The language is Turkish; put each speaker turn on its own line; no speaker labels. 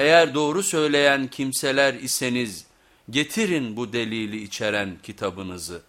Eğer doğru söyleyen kimseler iseniz getirin bu delili içeren kitabınızı.